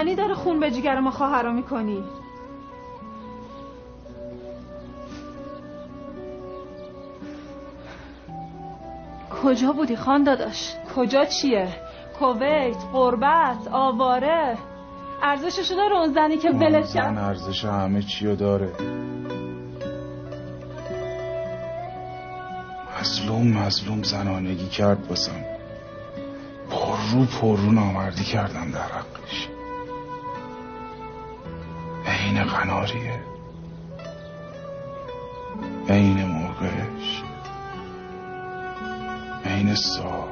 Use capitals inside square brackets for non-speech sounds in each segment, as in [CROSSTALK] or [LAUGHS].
معنی داره خون به جگر ما خواهرا می‌کنی. کجا بودی خان داداش؟ کجا چیه؟ کویت قربت آواره. ارزششو داره اون زنی که ولش زن ارزش همه چیو داره. مظلوم مظلوم زنانگی کرد باسم پر رو پر رو نامردی کردم در عین قناریه. عین موقعش. عین سار.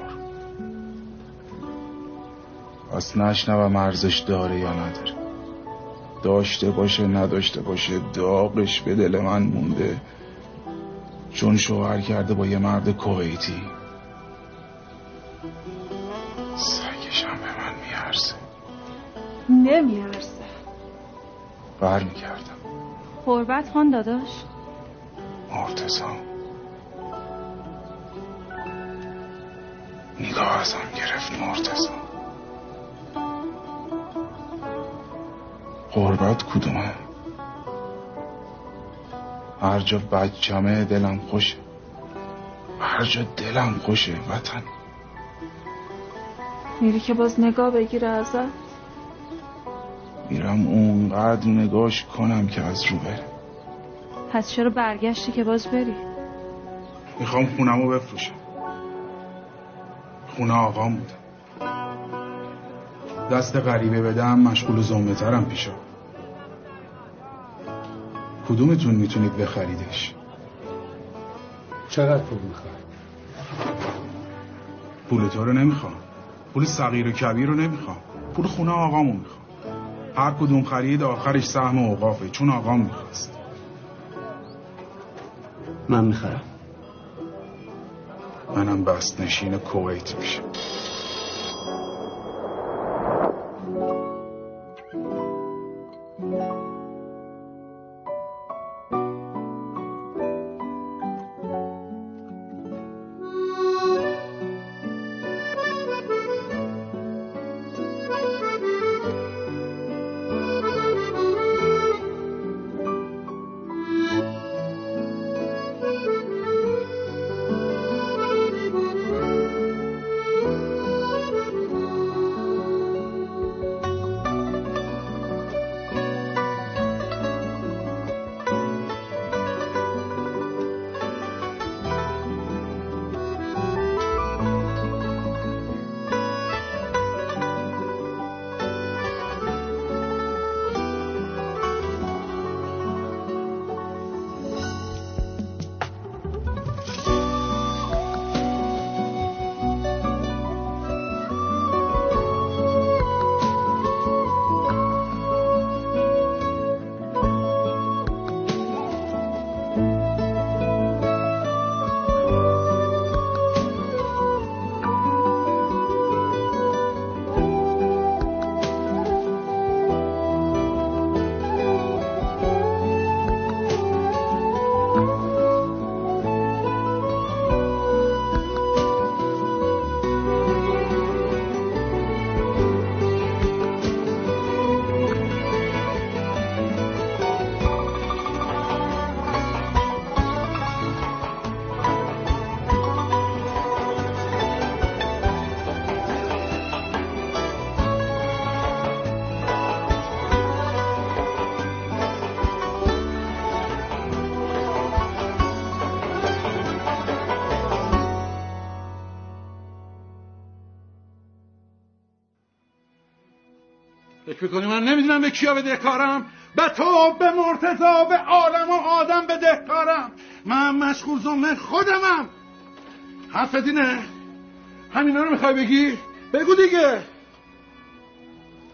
پس نشنوم ارزش داره یا نداره. داشته باشه نداشته باشه داغش به دل من مونده. چون شوهر کرده با یه مرد کویتی. سگشم به من میارزه. نمیارزه. بر می‌کردم قربت خان داداش. مرتزا نگاه ازم گرفت مرتزا قربت کدومه؟ هر جا بچمه دلم خوشه. هر جا دلم خوشه وطن. میری که باز نگاه بگیره ازت. میرم اونقدر نگاش کنم که از رو بره. پس چرا برگشتی که باز بری؟ می‌خوام خونمو بفروشم. خونه آقام بودم دست غریبه بدم مشغول زمه ترم پیشا. کدومتون می‌تونید بخریدش؟ چقدر پول می‌خوای؟ پول تو رو نمی‌خوام. پول صغیر و کبیر رو نمی‌خوام. پول خونه آقامو می‌خوام. هر کدوم خرید آخرش سهم اوقافه. چون آقام می‌خواست. من می‌خرم. منم بست نشین کویت میشه می‌کنی؟ من نمی‌دونم به کیا بدهکارم. به تو به مرتضا به عالم و آدم بدهکارم. من مشغول زمه خودمم. حرف دینه. همینا رو می‌خوای بگی؟ بگو دیگه.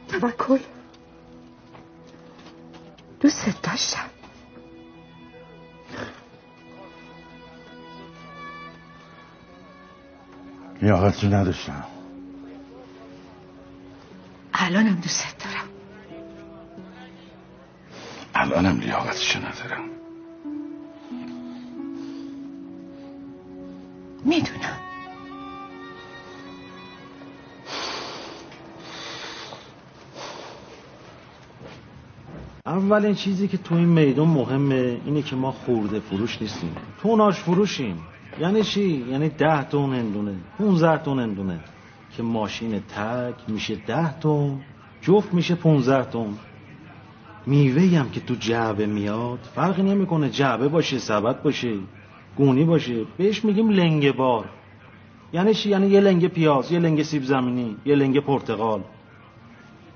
توکل. دوست داشتم. لیاقت رو نداشتم. الانم دوست دارم الانم لیاقتشو ندارم. می‌دونم. اولین چیزی که تو این میدون مهمه اینه که ما خورده فروش نیستیم. توناش فروشیم. یعنی چی؟ یعنی ده تون هندونه 15 تون هندونه که ماشین تک میشه ده تون جفت میشه 15 تون. میوه که تو جعبه میاد فرقی نمی‌کنه. جعبه باشه سبد باشه گونی باشه. بهش میگیم لنگه بار. یعنی چی؟ یعنی یه لنگه پیاز یه لنگه سیب زمینی یه لنگه پرتقال.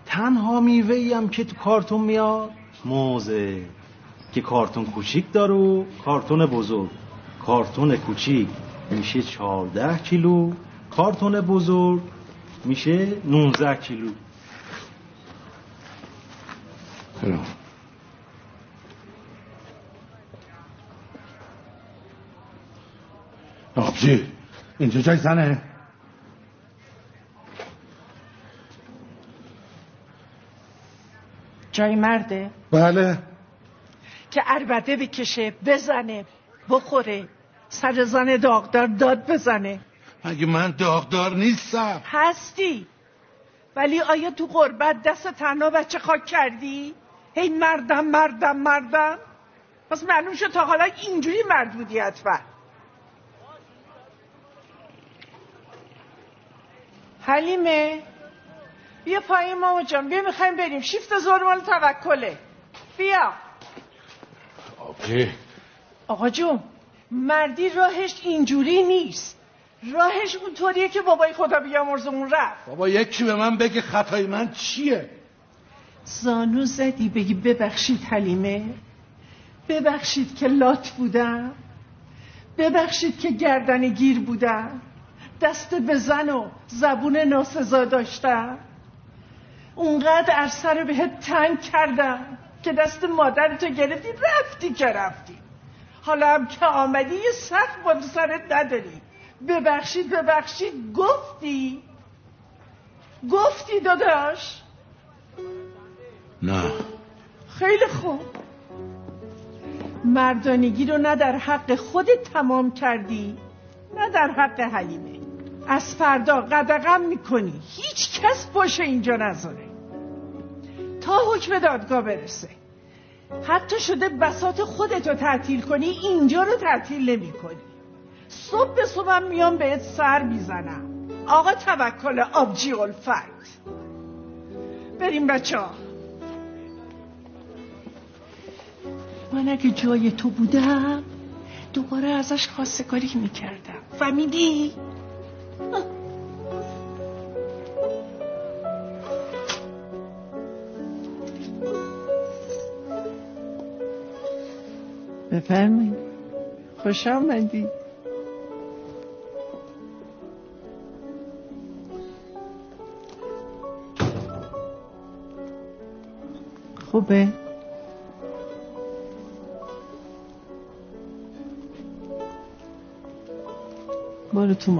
تنها میوه هم که تو کارتون میاد موزه. که کارتون کوچیک داره و کارتون بزرگ. کارتون کوچیک. میشه 14 کیلو. کارتون بزرگ میشه 19 کیلو. چرا؟ آبجی اینجا جای زنه؟ جای مرده؟ بله. که عربده بکشه بزنه بخوره سر زن داغدار داد بزنه. مگه من داغدار نیستم؟ هستی. ولی آیا تو قربت دست تنها بچه خاک کردی؟ هی مردم مردم مردم. پس معلوم شد تا حالا اینجوری مرد بودی حتما. حلیمه بیا پایین ماما جان. بیا می‌خوایم بریم. شیفت زور مال توکله. بیا. آبجی. آقا جون مردی راهش اینجوری نیست. راهش اونطوریه که بابای خدا بیامرزمون رفت. بابا یکی به من بگه خطای من چیه؟ زانو زدی بگی ببخشید حلیمه. ببخشید که لات بودم. ببخشید که گردن گیر بودم. دست بزن و زبون ناسزا داشتم. اونقدر عرصه رو بهت تنگ کردم که دست مادرتو گرفتی رفتی که رفتی. حالا هم که آمدی یه سخت با سرت نداری. ببخشید ببخشید گفتی. گفتی داداش. نه. خیلی خوب. مردانگی رو نه در حق خودت تمام کردی نه در حق حلیمه. از فردا قدغم می‌کنی. هیچ کس باشه اینجا نذاره. تا حکم دادگاه برسه. حتی شده بسات خودتو تعطیل کنی اینجا رو تعطیل نمی کنی صبح به صبح میام بهت سر می‌زنم. آقا توکل آبجی الفت. بریم بچه ها من اگه جای تو بودم دوباره ازش خواستگاری می‌کردم. فهمیدی؟ بفرمایید. خوش آمدی. خوبه؟ برو تو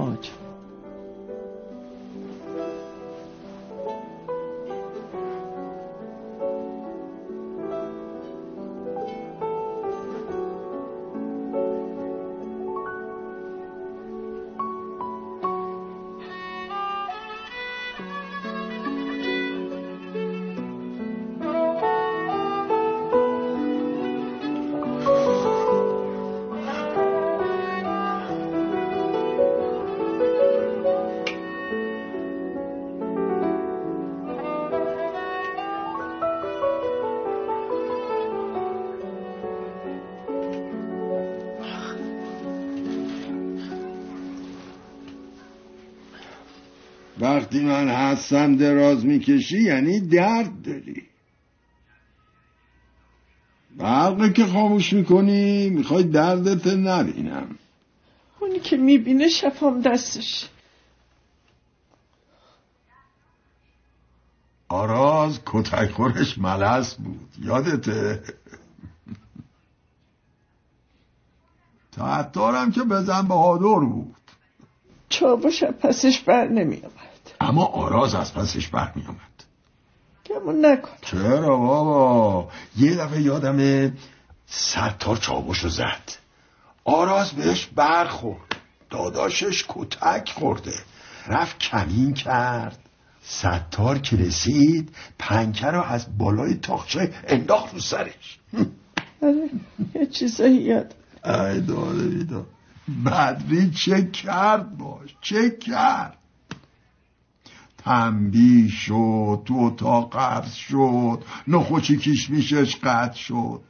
وقتی من هستم دراز می‌کشی یعنی درد داری. برقه که خاموش می‌کنی می‌خوای دردت نبینم. اونی که می‌بینه شفام دستش. آراز کتک خورش ملس بود. یادته؟ تعطارم که بزن بهادر بود. چابوش پسش بر نمی آمد اما آراز از پسش بر می آمد گمون نکن. چرا بابا؟ یه دفعه یادم ستار چابوشو زد. آراز بهش برخورد. داداشش کتک خورده. رفت کمین کرد. ستار که رسید پنکه رو از بالای تاخچه انداخت رو سرش. آره یه چیزایی یاد. ای داده بیدا بدری چه کرد باش؟ چه کرد؟ تنبیه شد تو اتاق قرض شد نخوچی کیش میشش قطع شد.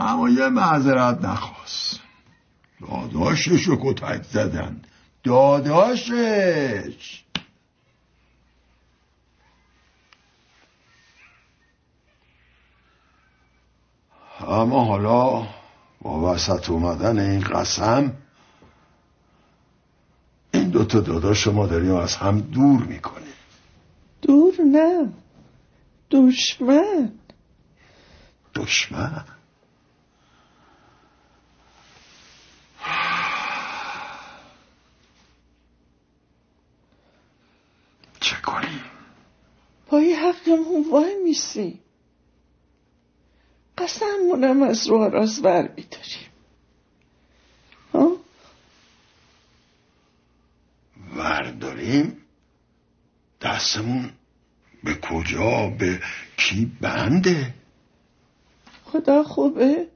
اما یه معذرت نخواست. داداشش رو کتک زدن. داداشش! اما حالا با وسط اومدن این قسم دوتا داداش ما داریم از هم دور می‌کنیم. دور نه. دشمن. دشمن؟ چه کنیم؟ پای حقمون وای میسی. قسممونم از رو آراز ور میداریم ها ورداریم دستمون به کجا به کی بنده؟ خدا خوبه.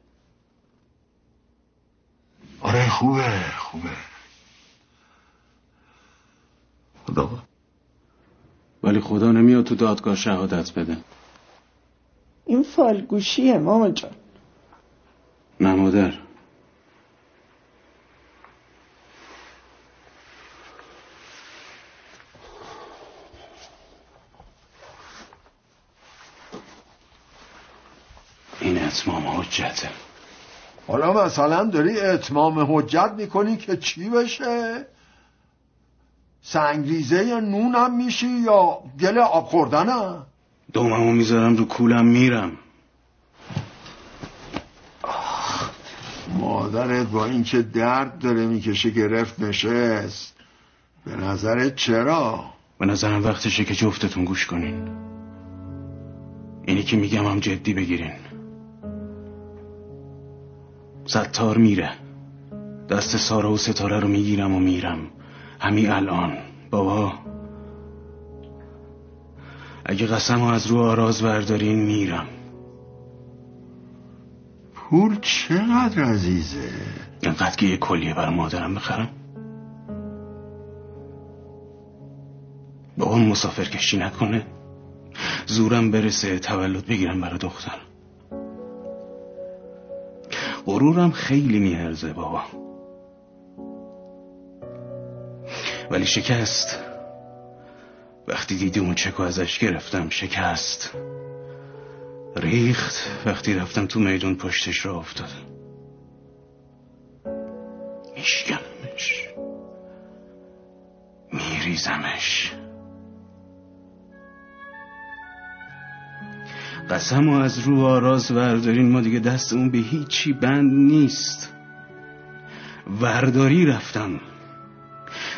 آره خوبه خوبه. خدا ولی خدا نمیاد تو دادگاه شهادت بده. این فالگوشیه ماما جان. نه مادر این اتمام حجته حالا مثلا داری اتمام حجت می‌کنی که چی بشه؟ سنگریزه یا نونم میشی یا گل آب خوردنم دوممو می‌ذارم رو کولم میرم. مادرت با اینکه درد داره می‌کشه گرفت نشست. به نظرت چرا؟ به نظرم وقتشه که جفتتون گوش کنین. اینی که میگم هم جدی بگیرین. ستار میره. دست سارا و ستاره رو می‌گیرم و میرم. همین الان. بابا. اگه قسم از رو آراز بردارین میرم. پول چقدر عزیزه؟ اینقدر که یه کلیه برای مادرم بخرم. بابام مسافر کشی نکنه. زورم برسه تولد بگیرم برای دختر غرورم خیلی میارزه بابا. ولی شکست. وقتی دیدی اون چکو ازش گرفتم شکست. ریخت وقتی رفتم تو میدون پشتش را افتاد. میشکنمش میریزمش. قسم و از رو آراز وردارین. ما دیگه دستمون به هیچی بند نیست. ورداری رفتم.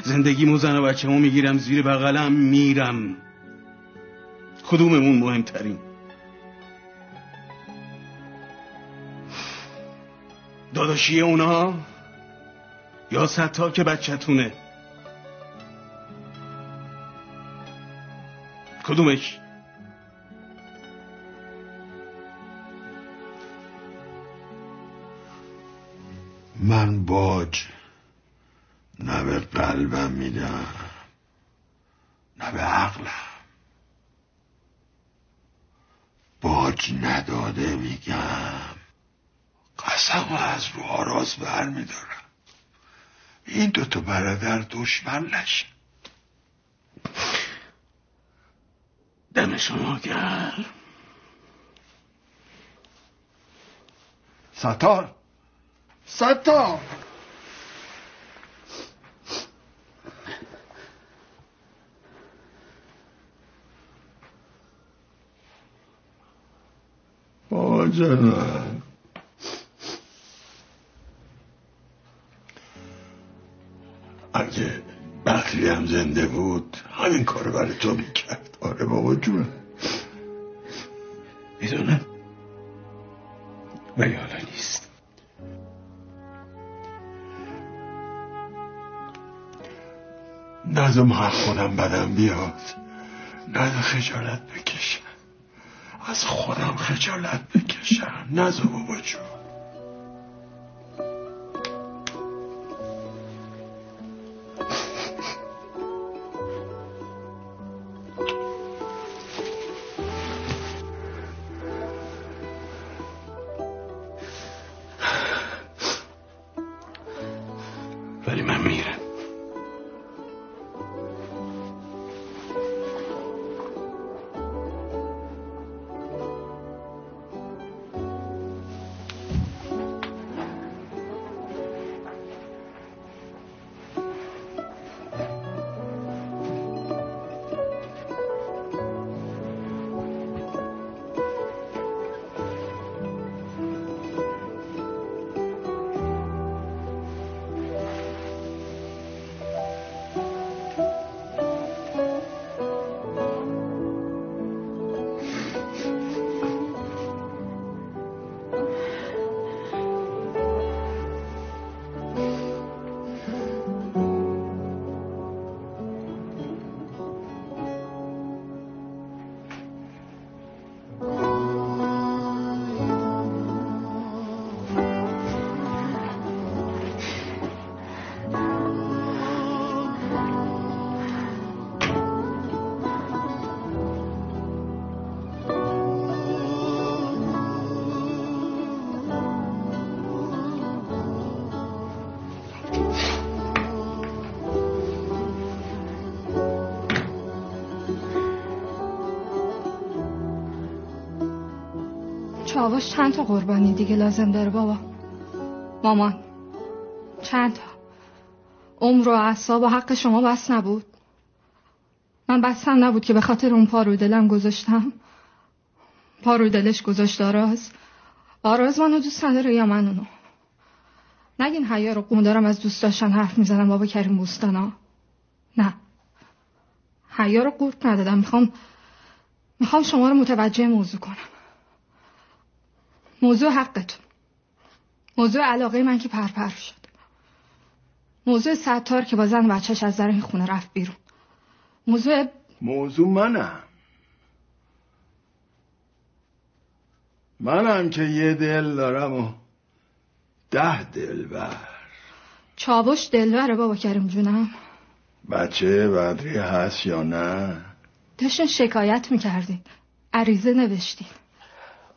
زندگی زن و بچه می‌گیرم زیر بغلم میرم. کدوممون مهمترین؟ داداشی اونا؟ یا ستا که بچهتونه؟ کدومش؟ من باج نه به قلبم میدم نه به عقلم. باج نداده میگم قسم از رو آراز بر میدارم. این دوتا برادر دشمن نشن. دم شما گرم. ستار ستار بابا جانم اگه بخری هم زنده بود همین کار برای تو می‌کرد. آره بابا جون. می‌دونم. ولی حالا نیست. نظم حق خودم بدم بیاد. نه خجالت بکشم. از خودم خجالت بکشم. نزا بابا جون. چاوش چند تا قربانی دیگه لازم داره بابا. مامان چند تا؟ عمر و اعصاب و حق شما بس نبود. من بسم نبود که به خاطر اون پا روی دلم گذاشتم. پا روی دلش گذاشت آراز. آراز منو دوست نداره یا من اونو. نگین حیا رو قوم دارم از دوست داشتن حرف می‌زنم بابا کریم بوستانا. نه. حیا رو قورت ندادم. می‌خوام می‌خوام شما رو متوجه موضوع کنم. موضوع حقتون. موضوع علاقه من که پرپر شد. موضوع ستار که با زن بچهش از در این خونه رفت بیرون. موضوع موضوع منم. منم که یه دل دارم و ده دل بر چاوش دلبره بابا کریم جونم. بچه بدری هست یا نه؟ داشتن شکایت می‌کردین. عریضه نوشتین.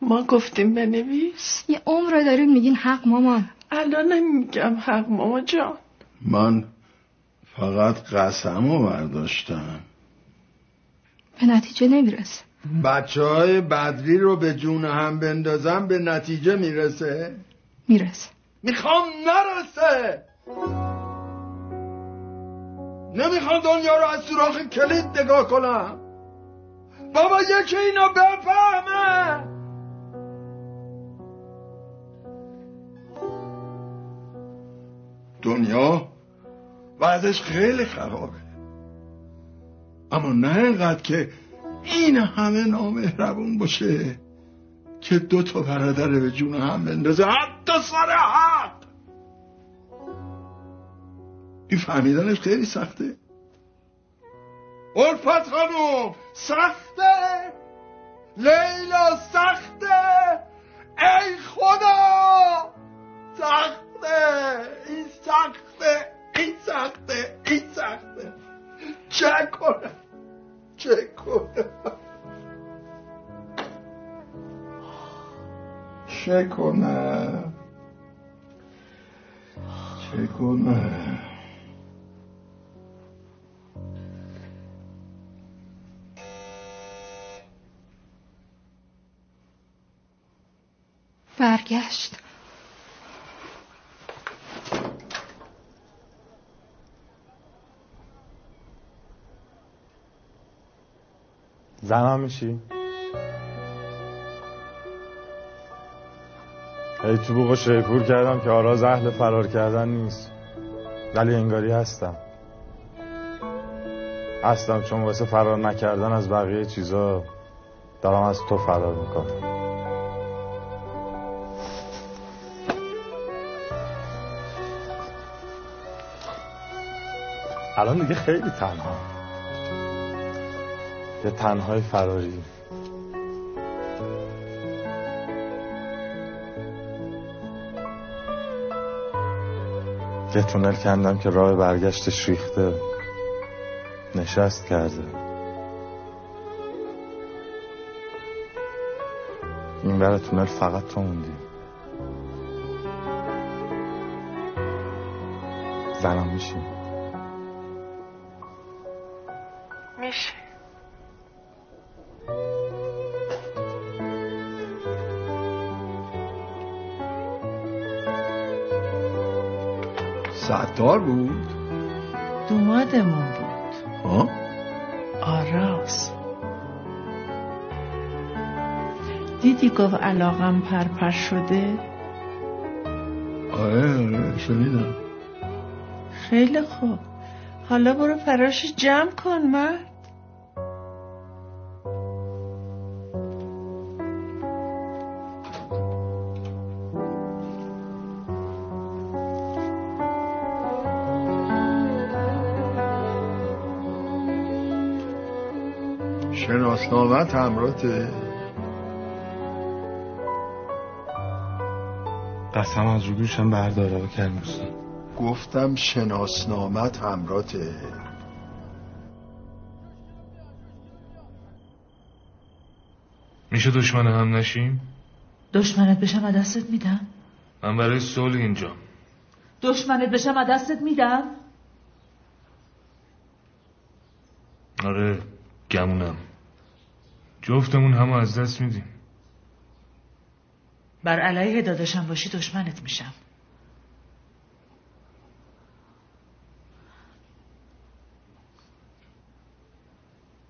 ما گفتیم بنویس. یه عمر دارین میگین حق مامان. الان نمیگم حق ماما جان. من فقط قسم رو برداشتم. به نتیجه نمی‌رسه. بچه های بدری رو به جون هم بندازم به نتیجه می‌رسه. می‌رسه. می‌خوام نرسه. نمی‌خوام دنیا رو از سوراخ کلید نگاه کنم. بابا یکی اینو بفهمه. دنیا بعدش خیلی خرابه. اما نه اینقدر که این همه نامهربون باشه که دو تا برادر به جون هم بندازه حتی سر حق. این فهمیدنش خیلی سخته. الفت خانوم سخته. لیلا سخته. ای خدا سخته. این سخته این سخته این سخته چه کنم؟ چه کنم؟ چه کنم؟ چه کنم؟ برگشت. زنم میشی؟ هی تو بوق شیپور کردم که آراز اهل فرار کردن نیست. ولی انگاری هستم. هستم چون واسه فرار نکردن از بقیه چیزا دارم از تو فرار می‌کنم. الان دیگه خیلی تنها. یه تنهای فراری. یه تونل کندم که راه برگشتش ریخته. نشست کرده. این ور تونل فقط تو موندی. زنم میشی میشه. ستار بود؟ دومادمون بود. ها آراز دیدی گفت علاقم پرپر شده؟ آره آره شنیدم. خیلی خوب. حالا برو فراش جمع کن مرد. شناسنامت همراته قسم از رو گوشم برداره و کرمستم گفتم شناسنامت همراته میشه دشمن هم نشیم؟ دشمنت بشم از دستت میدم؟ من برای صلح اینجا. دشمنت بشم از دستت میدم؟ آره گمونم. جفتمون همه از دست میدیم. بر علیه داداشم باشی دشمنت میشم.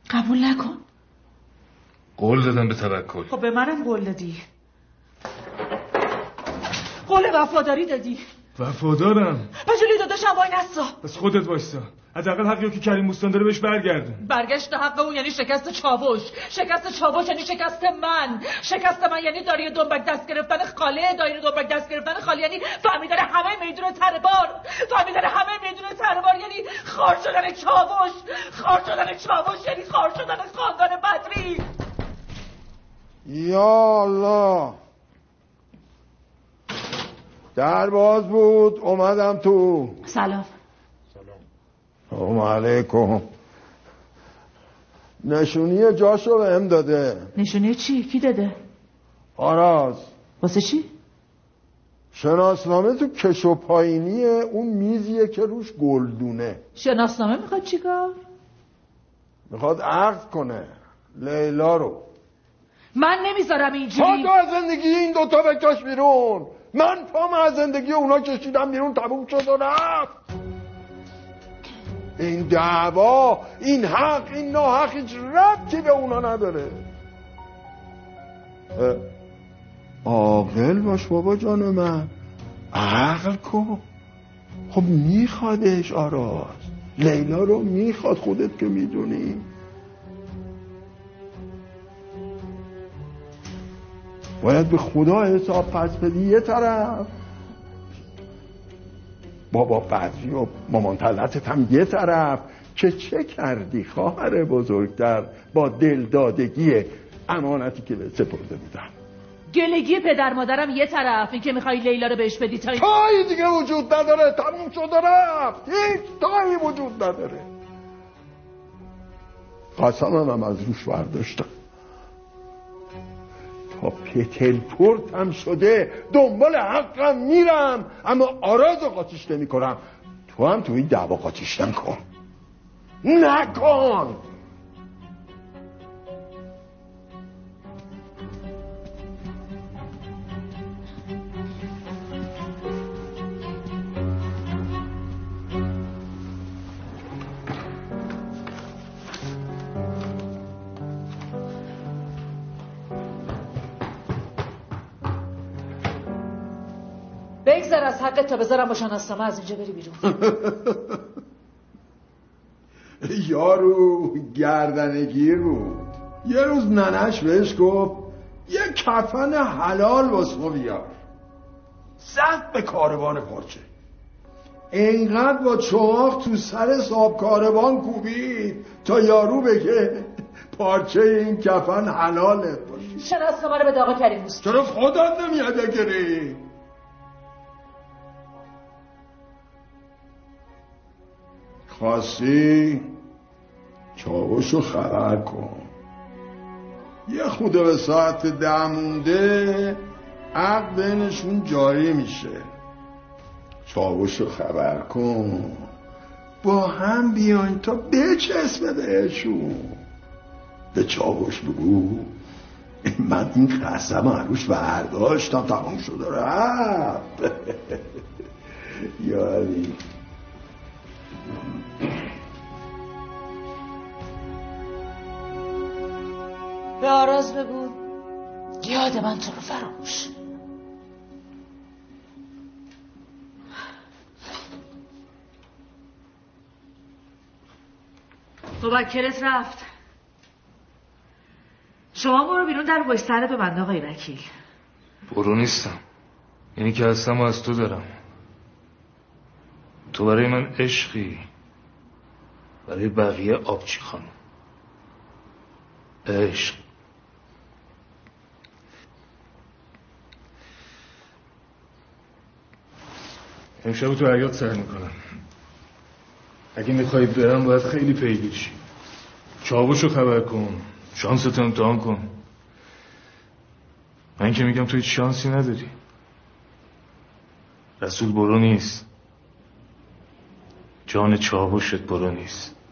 قبول نکن. قول دادم به توکل. خب به منم قول دادی. قول وفاداری دادی. وفادارم. به جلوی داداشم وای نسا بس خودت وایسا. حداقل حقی که کریم بوستان داره بهش برگردون. برگشت حق اون یعنی شکست چاوش. شکست چاوش یعنی شکست من. شکست من یعنی داری دنبک دست گرفتن خاله دایره دنبک دست گرفتن خاله. یعنی فهمیدن همه میدون تربار. فهمیدن همه میدون تربار. یعنی خار شدن چاوش. خار شدن چاوش یعنی خار شدن خاندان بدری یا الله. در باز بود اومدم تو. سلام. سلام. علیکم. نشونی جاشو به هم داده. نشونی چی؟ کی داده؟ آراز. واسه چی؟ شناسنامه تو کش و پایینی اون میزیه که روش گلدونه. شناسنامه می‌خواد چیکار؟ می‌خواد عقد کنه. لیلا رو. من نمی‌ذارم اینجوری. تو از زندگی این دوتا بکش بیرون. من پام از زندگی اونا کشیدم بیرون تموم شد و رفت. این دعوا این حق این ناحق هیچ ربطی به اونا نداره. عاقل باش بابا جان من. عقل کن. خب میخوادش آراز لیلا رو می‌خواد خودت که می‌دونی. باید به خدا حساب پس بدی یه طرف. بابا بدری و مامان طلعتت هم یه طرف. که چه کردی خواهر بزرگتر با دلدادگی امانتی که به سپرده بودم گلگی پدر مادرم یه طرف. این که می‌خوای لیلا رو بهش بدی تا این تایی دیگه وجود نداره. تموم شد و رفت. هیچ تایی وجود نداره. قسمم هم از روش برداشتم. تا پتلپورت هم شده دنبال حقم میرم اما آراز رو قاطیش نمی کنم تو هم توی دعوا قاطیش نکن. نکن! بگذر از حقت تا بذارم با شناسنامه از اینجا بری بیرون. [LAUGHS] یارو گردنگیر بود. یه روز ننش بهش گفت یه کفن حلال واسه ما بیار. زد به کاروان پارچه. اینقدر با چاق تو سر صاحب کاروان کوبید تا یارو بگه پارچه این کفن حلالت باشه. شناسنامه رو به آقا کریم چرا خودت نمیاد اگری خواستی چاوشو خبر کن. یه خوده به ساعت ده مونده عقد بینشون جاری میشه. چاوشو خبر کن. با هم بیاین تا بچسبه بهشون. به چاوش بگو من این قسم عروش برداشتم تمام شده رفت. [LAUGHS] یاری. به آراز بگو. یاد من تو رو فراموش. موکلت رفت. شما برو بیرون در وایستر به بنده آقای وکیل. برو نیستم. یعنی که هستم و از تو دارم. تو برای من عشقی. برای بقیه آبچی خانم عشق. امشب تو عیاد سر می‌کنم. اگه می‌خوای برم باید خیلی پیگیر شی. چاوشو خبر کن. شانست امتحان کن. من که میگم تو هیچ شانسی نداری. رسول برو نیست. جان چاوشت برو نیست.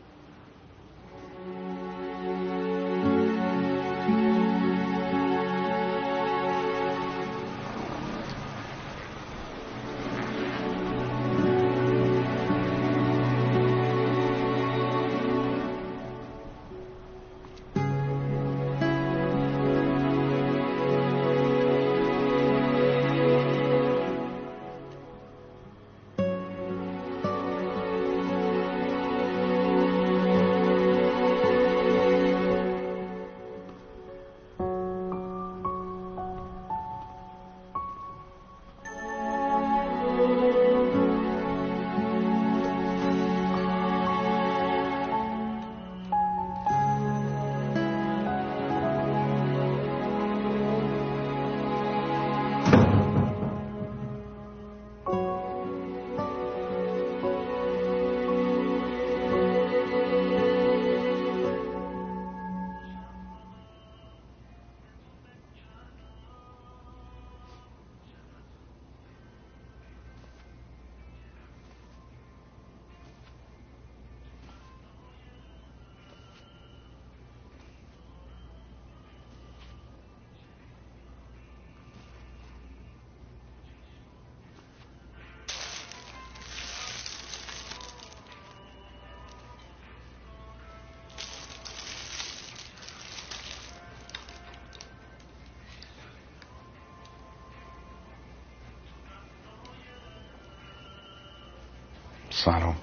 سلام.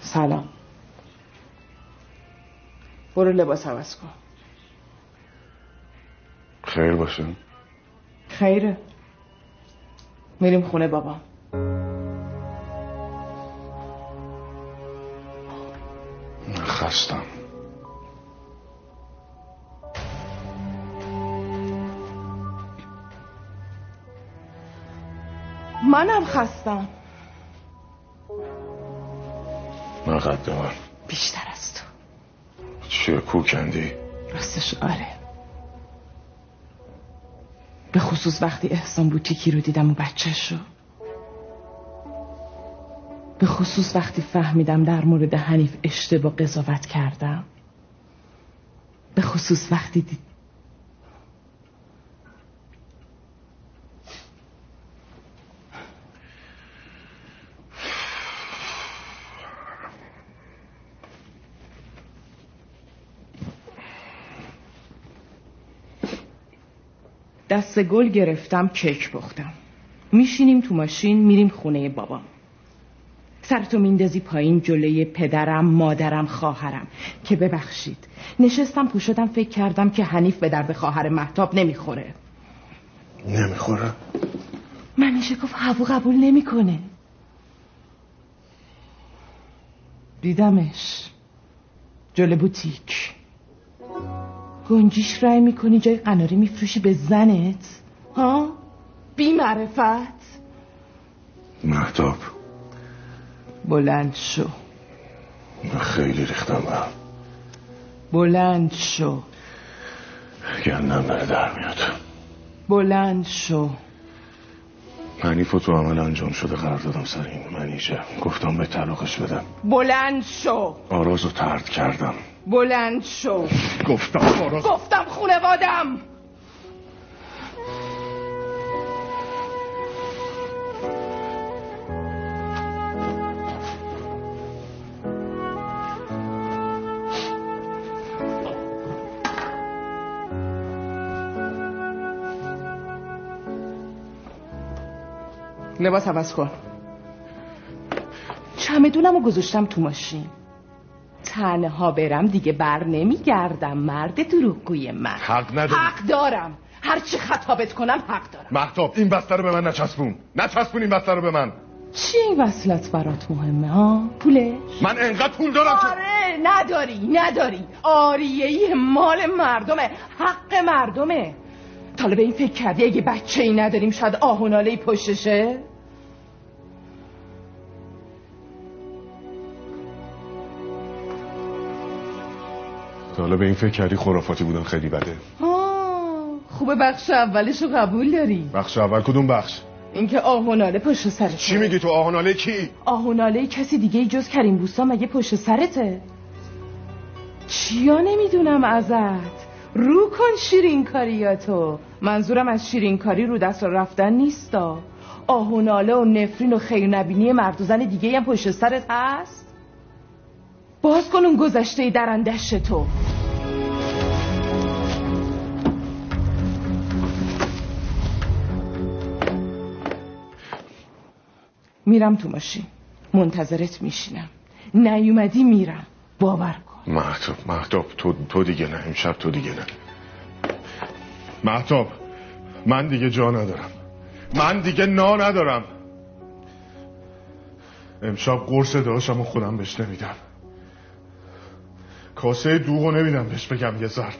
سلام. برو لباس عوض کن. خیر باشه. خیره. میریم خونه بابا خستم. منم خستم. من قد من بیشتر از تو. چیه کوکندی راستش آره. به خصوص وقتی احسان بوتیکی رو دیدم و بچه شو. به خصوص وقتی فهمیدم در مورد حنیف اشتباه قضاوت کردم. به خصوص وقتی دید دست گل گرفتم کیک پختم. میشینیم تو ماشین میریم خونه بابام سرتو میندازی پایین جلوی پدرم مادرم خواهرم. که ببخشید نشستم پو شدم فکر کردم که حنیف به درد خواهر محتاب نمی‌خوره. نمی‌خوره؟ من میشه گفت هوا قبول نمی‌کنه. دیدمش. جلو بوتیک گنجیش رای می‌کنی جای قناری میفروشی به زنت؟ ها؟ بی معرفت محتاب بلند شو. خیلی ریختم. برم بلند شو. گندم داره در میاد. بلند شو. منیف و تو عمل انجام شده قرار دادم سر این منیشه گفتم به طلاقش بدم. بلند شو. آراز رو ترد کردم. بلند شو. گفتم آراز گفتم خونوادم. لباس عوض کن. چمدونم رو گذاشتم تو ماشین. تنها برم دیگه بر نمیگردم مرد دروغگوی من. حق نداری. حق دارم. هرچی خطابت کنم حق دارم. محتاب این بستر رو به من نچسبون. نچسبون این بستر رو به من. چی این وصلت برات مهمه ها؟ پوله؟ من انقدر پول دارم که آره نداری نداری. آریهی مال مردمه حق مردمه. طالب این فکر کردی اگه بچه ای نداریم شاید آهوناله ای پشتشه؟ حالا به این فکر کردی خرافاتی بودن خیلی بده. آه، خوبه بخش اولش رو قبول داری. بخش اول کدوم بخش؟ اینکه آهوناله پشت سرته. چی میگی تو؟ آهناله کی؟ آهوناله کسی دیگه ای جز کریم بوسا مگه پشت سرته؟ چیا نمی‌دونم ازت؟ رو کن شیرین کاریاتو منظورم از شیرین کاری رو دست رفتن نیستا. آهوناله و نفرین و خیر نبینی مرد و زن دیگه هم پشت سرت هست؟ باز کن اون گذشته درندش تو. میرم تو ماشین. منتظرت میشینم. نیومدی میرم. باور کن. محتاب محتاب تو, تو دیگه نه. امشب تو دیگه نه. محتاب من دیگه جا ندارم. من دیگه نا ندارم. امشب قرص داشتم و خودم بهش نمیدم. کاسه دوغو نمیدم بهش بگم یه ضرب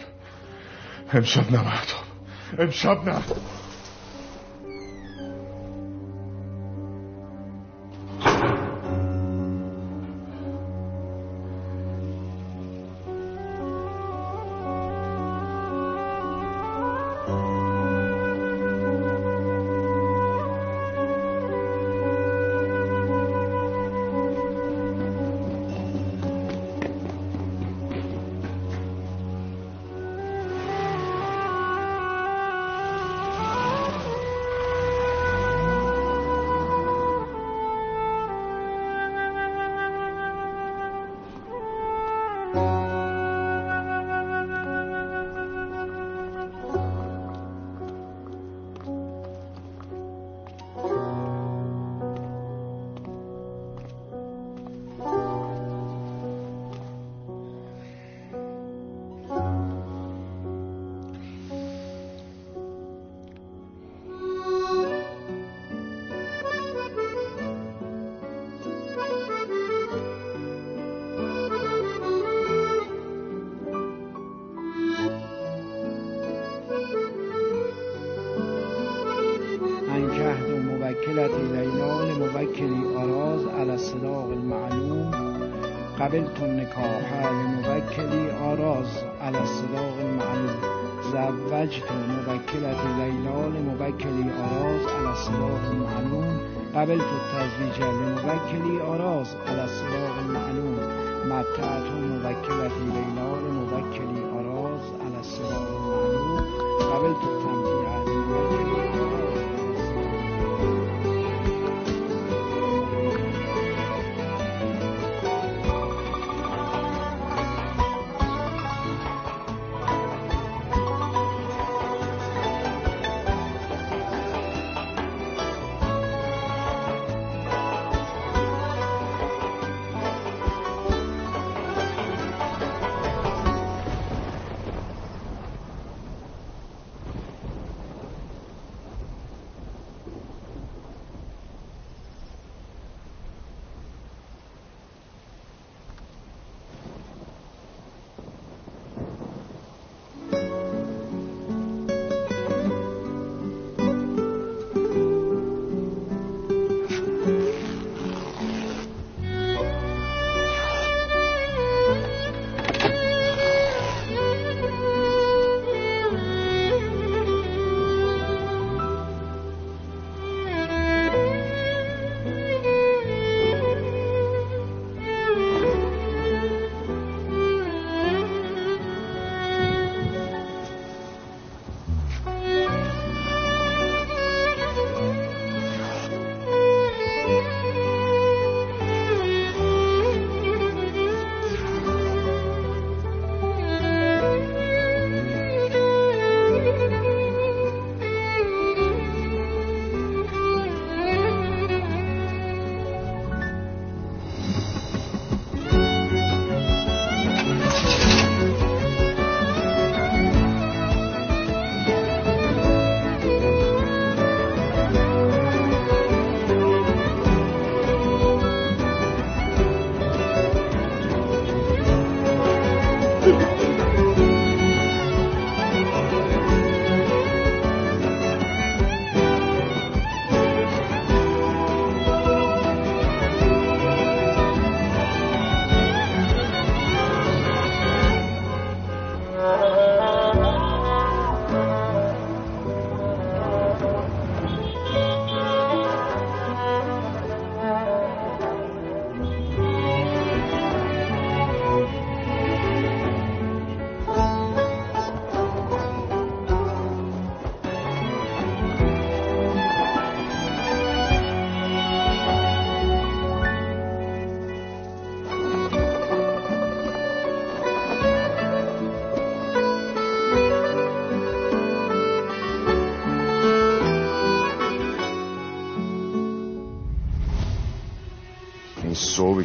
امشب نه امشب نه. قبلت التزویج لموکلی آراز علی الصداق المعلوم متعت موکلت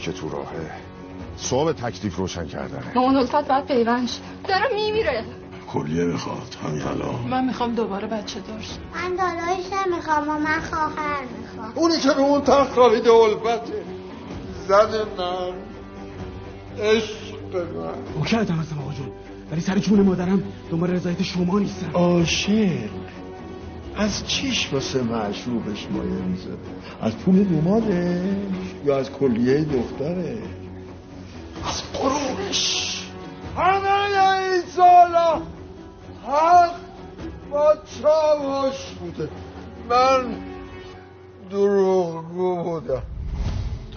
که تو راهه. صاحب تکلیف روشن کردنه. مامان الفت باید پیوند شه. داره میمیره. کلیه می‌خواد. همین الان. من می‌خوام دوباره بچه داشت من داداش نمی‌خوام و من خواهر می‌خوام اونی که رو اون تخت خوابیده الفته زن من. عشق من. او کردم هستم آقا جون. ولی سر جون مادرم دنبال رضایت شما نیستم. عاشق. از چیش واسه معشوقش مایه می‌ذاره از پول دومادش یا از کلیه دختره از قرونش همه این سالا حق با چاوش بوده. من دروغگو بودم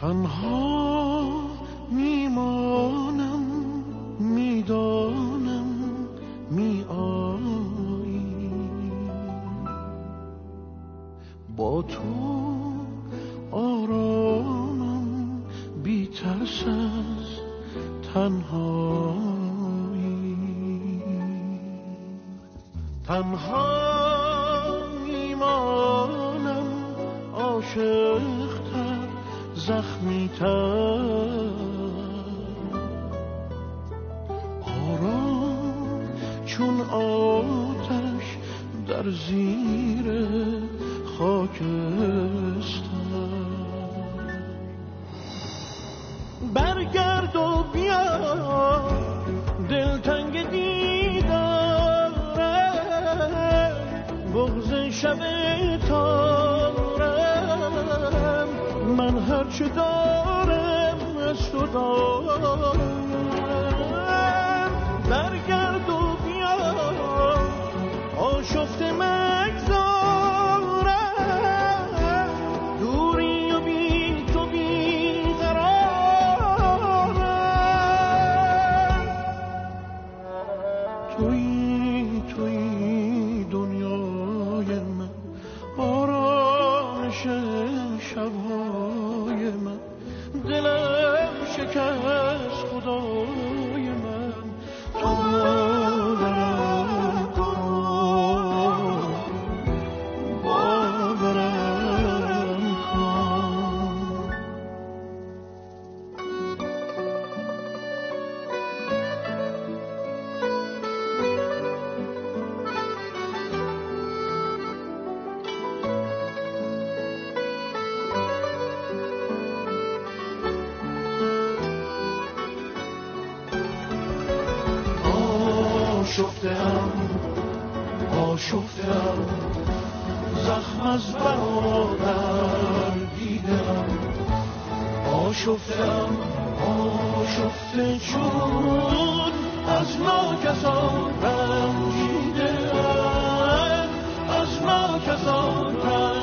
تنها میمانم می‌دانم با تو آرامم بی ترس از تنهایی. تنها میمانم عاشقتر زخمی تر آرام چون آتش در زیر خاکستر. برگرد و بیا دلتنگ دیدارم بغز شب تارم من هرچه دارم از تو دارم. آشفتم آشفته چون از ناکسان رنجیدم از ناکسان رنجیدم